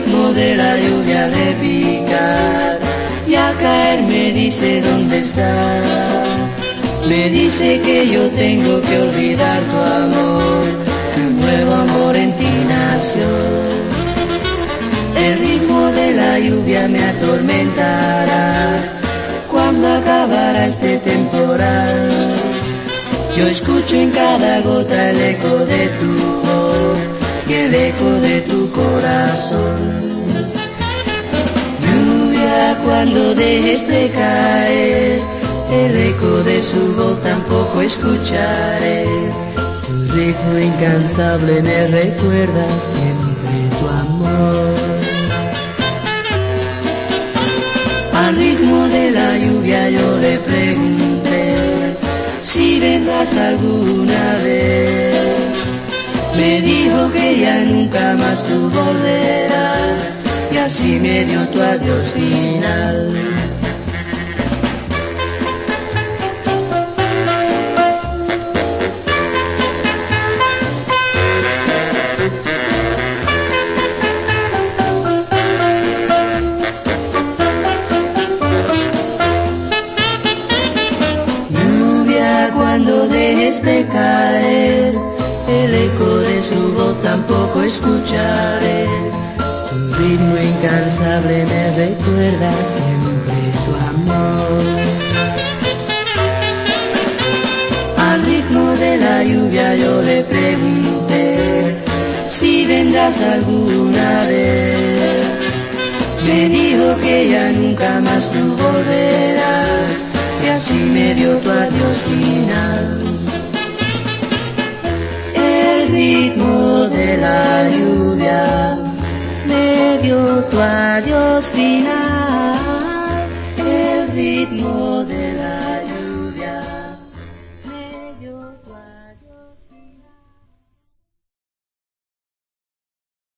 El ritmo de la lluvia de picar y al caer me dice dónde está. Me dice que yo tengo que olvidar tu amor, tu nuevo amor en ti nació. El ritmo de la lluvia me atormentará cuando acabará este temporal. Yo escucho en cada gota el eco de tu tu corazón cuando dejes de caer, el eco de su voz tampoco escucharé. Tu ritmo incansable me recuerda siempre tu amor. Al ritmo de la lluvia yo le pregunté si vendrás alguna vez. Me dijo que ya nunca así me dio tu adiós final. Lluvia cuando dejes de caer, el eco de su voz tampoco escucharé recuerda siempre tu amor. Al ritmo de la lluvia yo le pregunté si vendrás alguna vez. Me dijo que ya nunca más tú volverás y así me dio tu adiós final. El ritmo de la lluvia dio tu adiós final, el ritmo de la